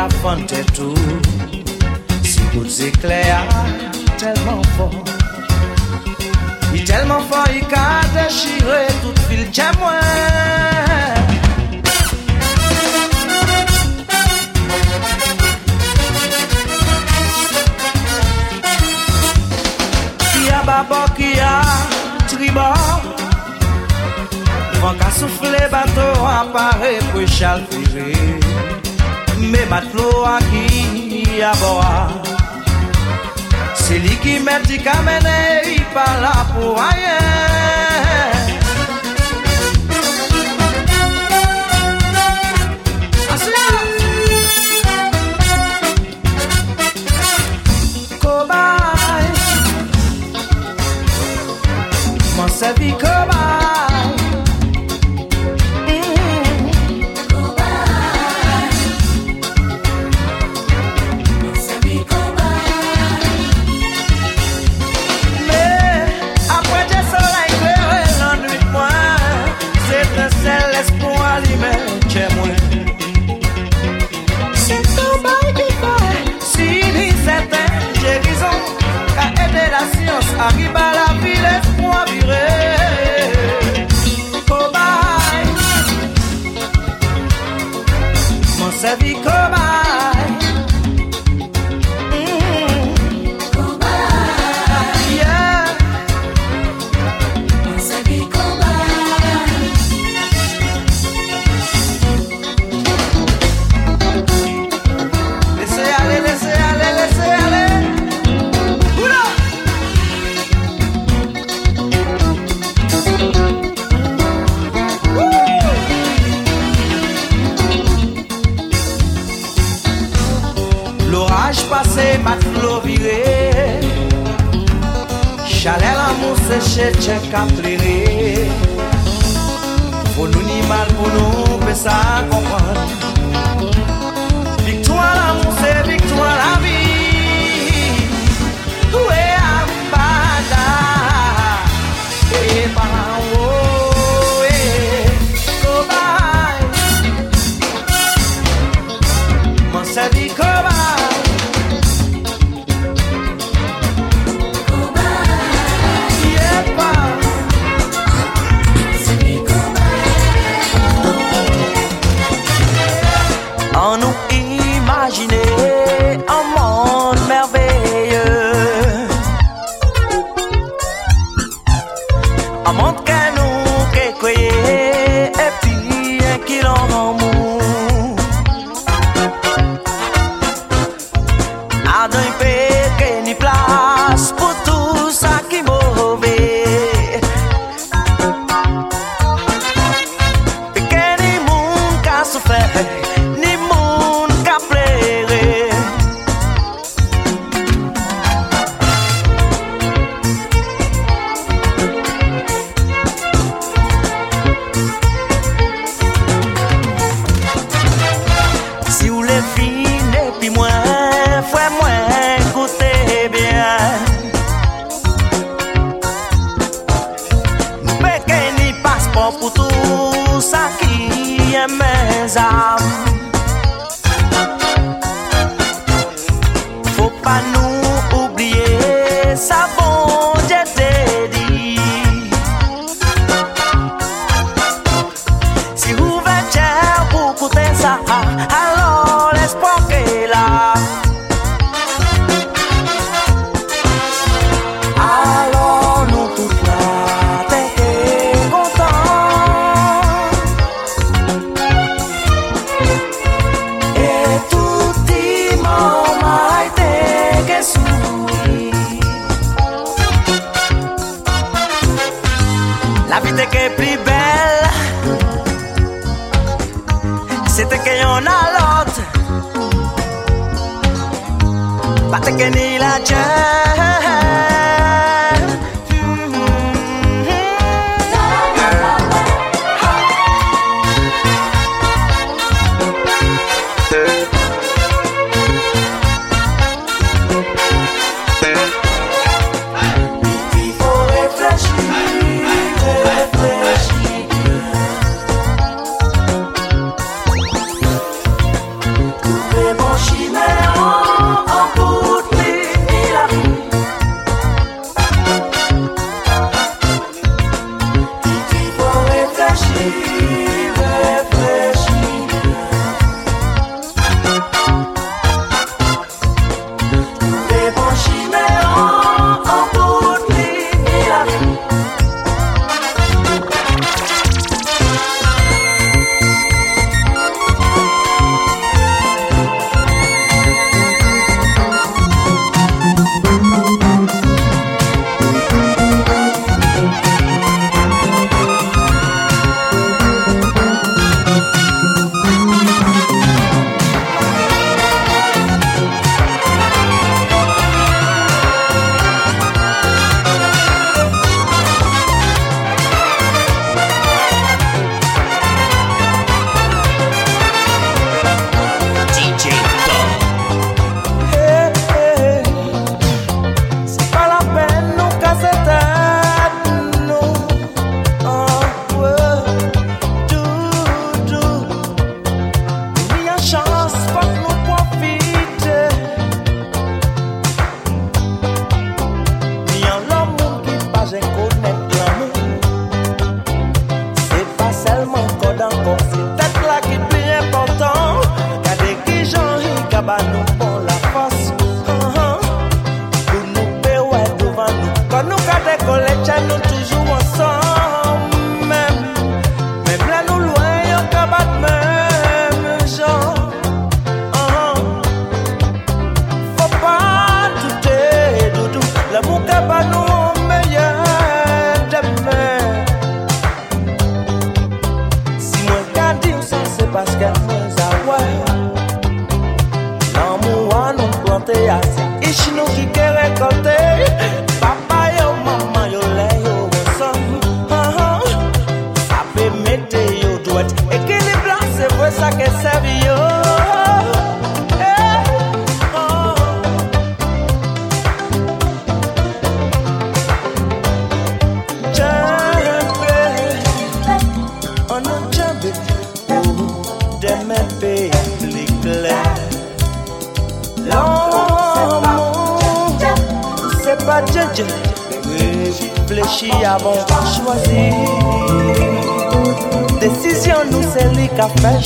La est tout, si vous éclairez tellement fort. Il est tellement fort il a déchiré tout le filet de chemin Il a un babo qui a trimot, il n'a pas soufflé bateau à Paris pour chalder. mema tloa ki aboa Seli ki meti kamene i pala po aye זה שצ'קה פלירי pe sa Victoire la moun victoire la vi Ouwe a bada E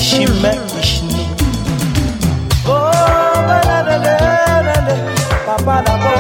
She ishinu. Oh, ba da da da da, da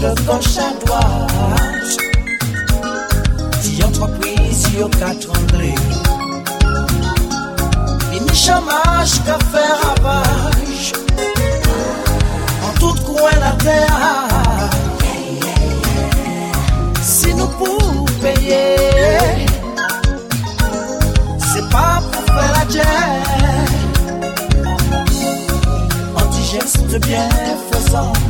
de gauche à droite. Si entreprise sur qu'à trembler. Et ni chômage qu'à faire ravage. En tout coin la terre. Si nous pouvons payer, c'est pas pour faire la guerre. Anti-geste bienfaisant.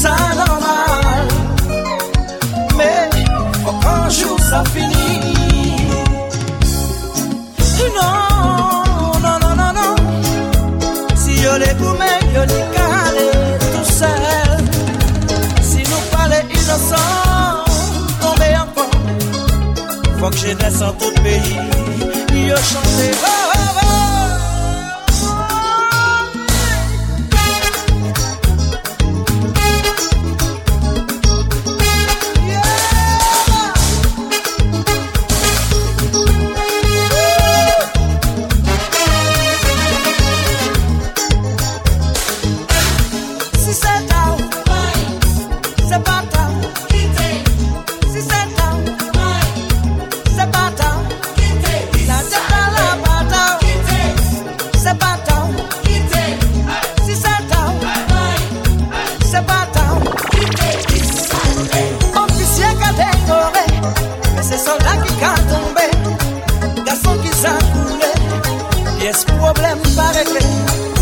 ça normal. Mais faut qu'un jour ça finisse. Non, non, non, non, non. Si yo les gourmets, yo les calais tout seul. Si nous parlons innocents, tomber encore. Faut que jeunesse en tout pays, yo chanter. Oh.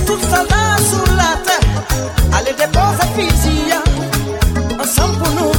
Tout ça là sous la terre, allez de bons rapides, ensemble pour nous.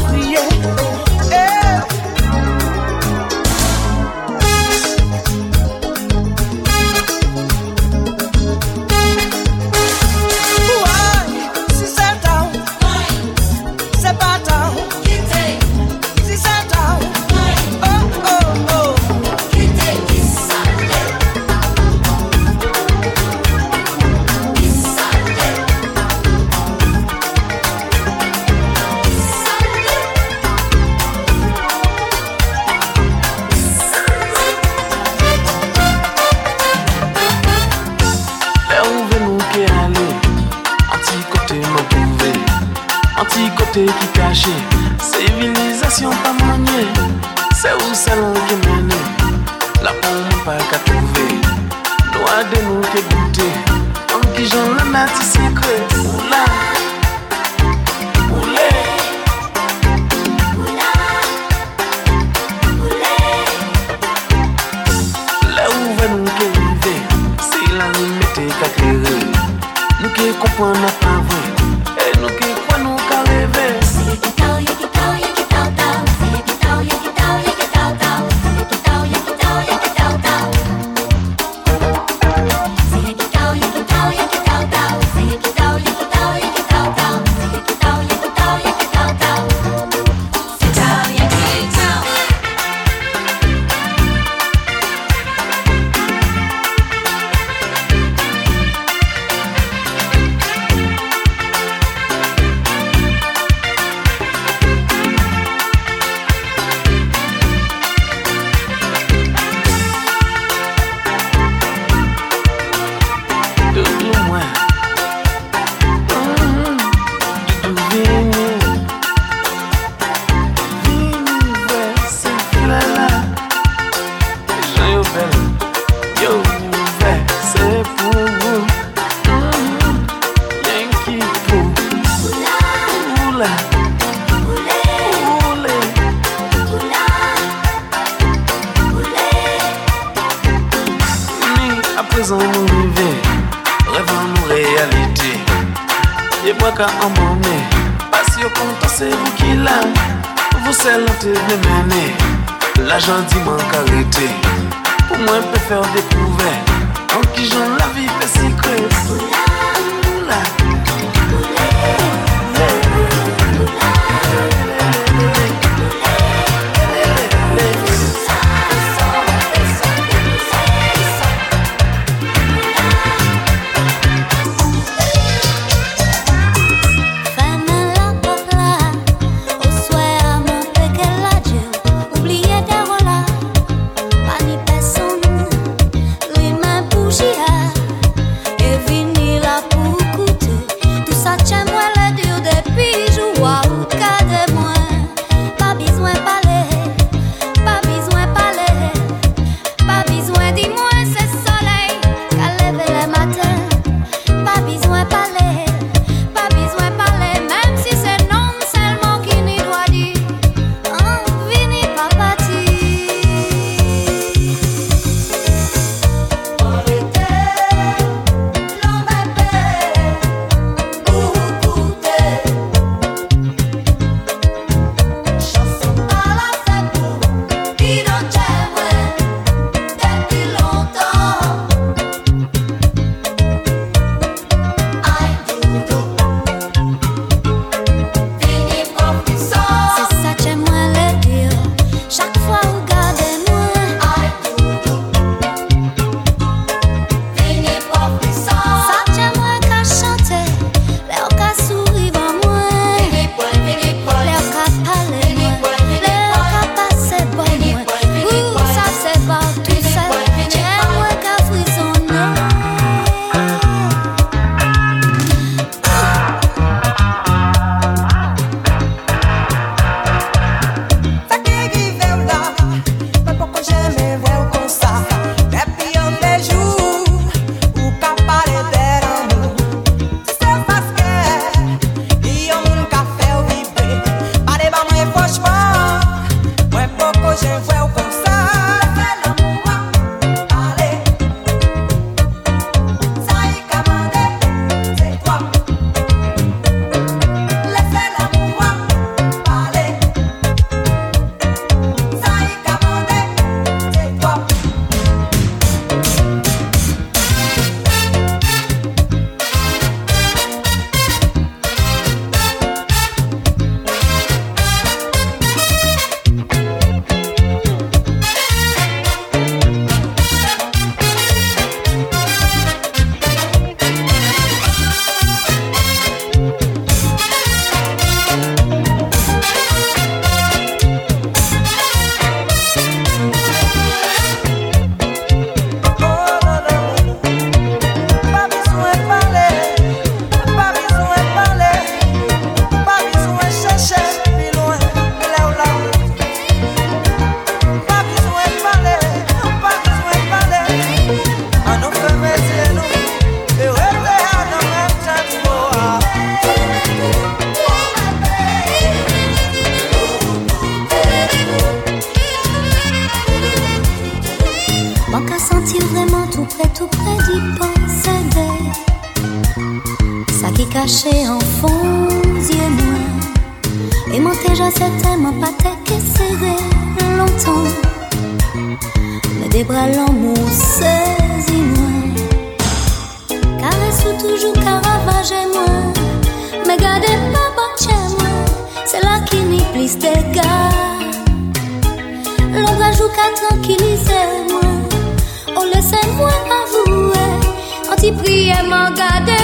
C'est où Je suis mon carité. Pour moi, je peux des prouvées. En qui j'en la vie, c'est secret. Passait tout près d'y posséder. Ça qui cachait en fond, yeux moi. Et mon déjà c'était mon pâté qui serré longtemps. Mais des bras l'amour saisis-moi. Caresse toujours caravage moi. Mais gardez pas bon chez moi. C'est là qui n'y plus des gars. L'ombre joue qu'à tranquilliser moi. Oh, laissez-moi avouer. Anti-prière, m'en garder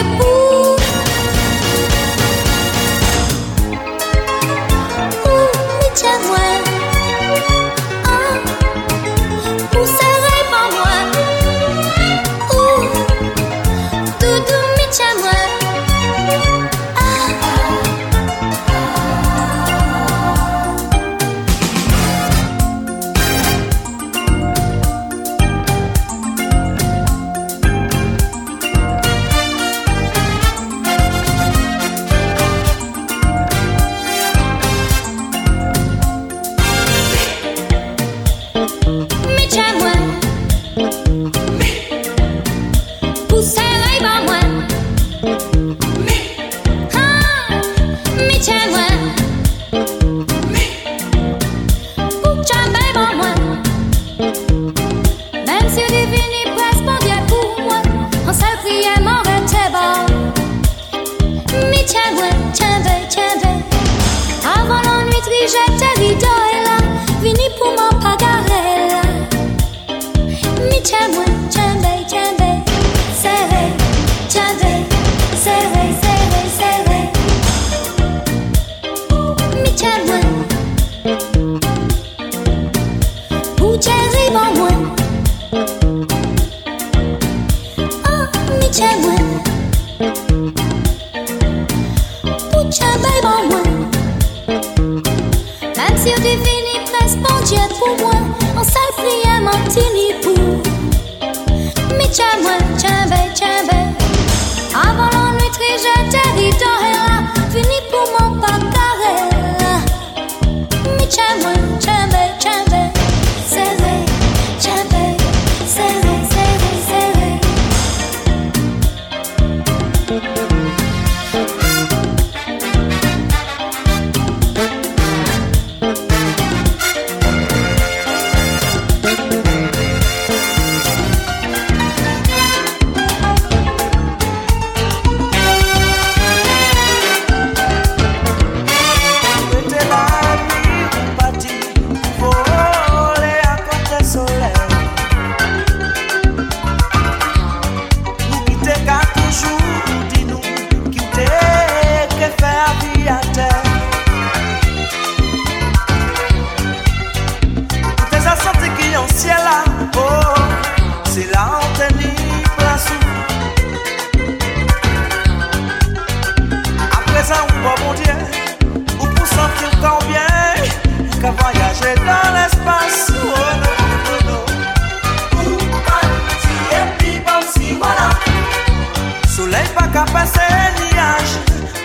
Lei pa ka pase ni aj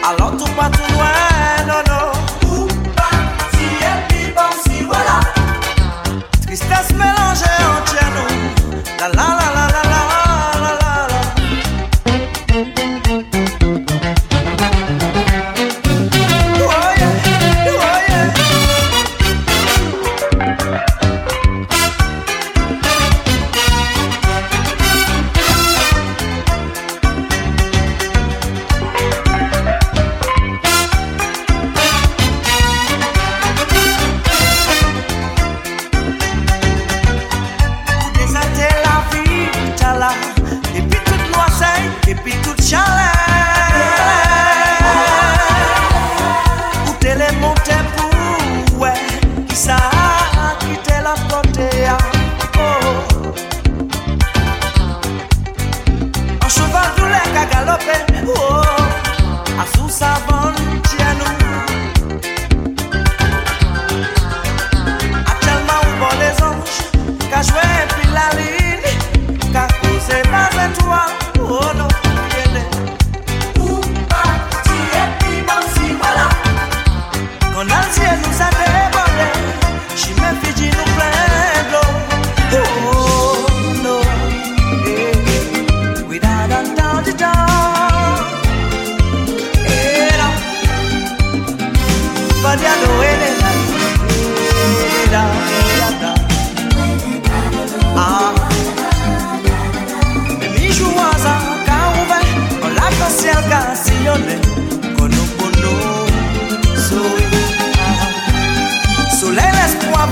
alô tou patou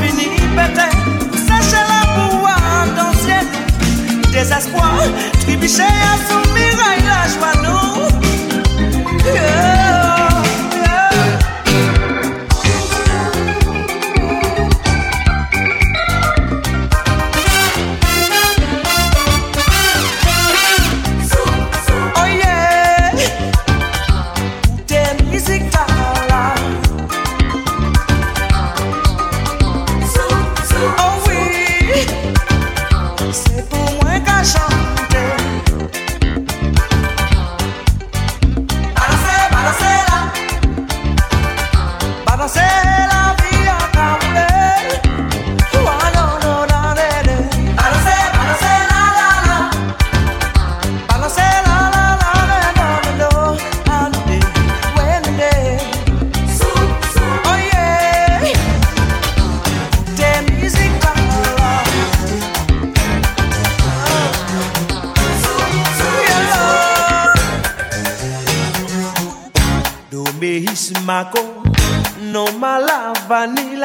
Vini pété Sèche la pouvoir dans ciel Désespoir Tribiché à son mirail la nous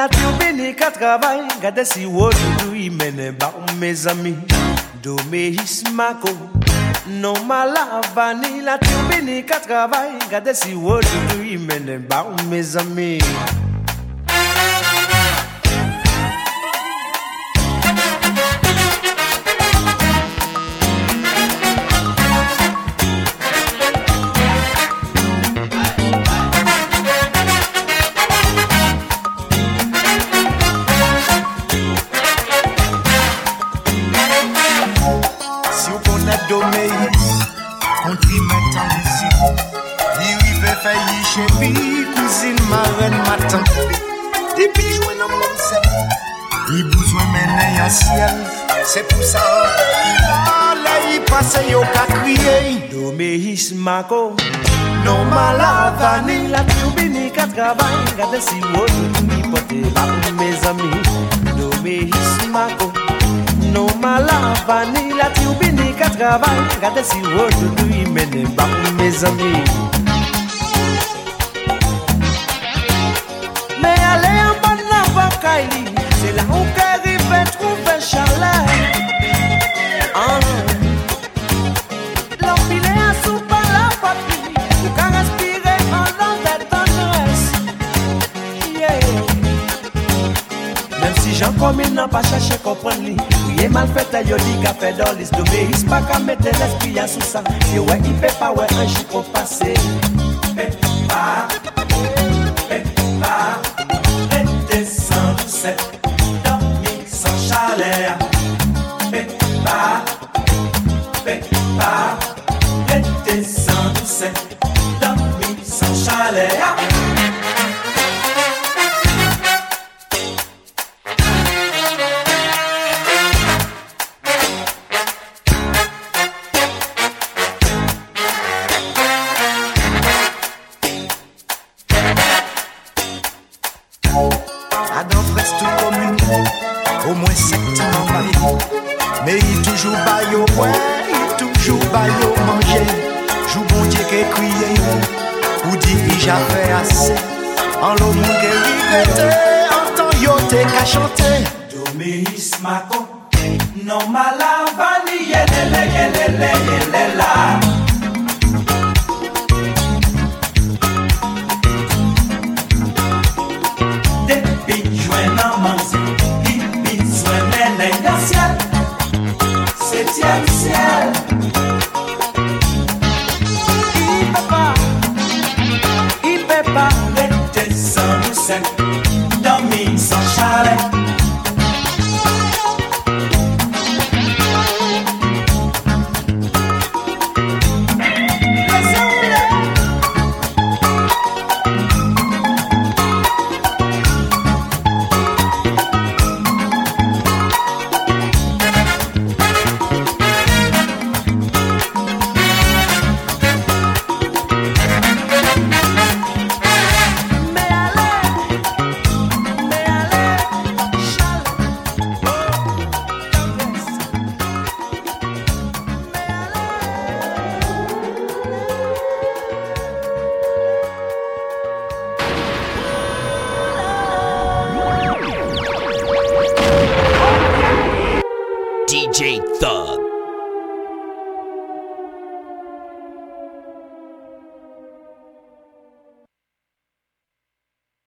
la tournée 80, regardez si aujourd'hui, mène bas do me Domé Ismako, non malavani, la tournée 80, regardez si aujourd'hui, mène bas mes amis. Là, il passe yo ka crier Domeis mako. Non malavani La turbini ka travail Gade si wodu ni pote ba mes amis Domeis mako. Non malavani La turbini ka travail Gade si wodu ni mene ba mes amis Mais allez en nan pa chèche kompren li Ouye mal fète yo li ka fè dolis Dome his pa ka mette les piyan sou sa Si wè ipe pa wè an chiko pase Pe pa. Baille au bois, il toujours baille au manger. Joue bon Dieu qui crié, ou dit il j'avais assez. En l'eau moun qui regrette, en temps yo te chanter. Domeis mako No malavani yelele yelele yelela Depi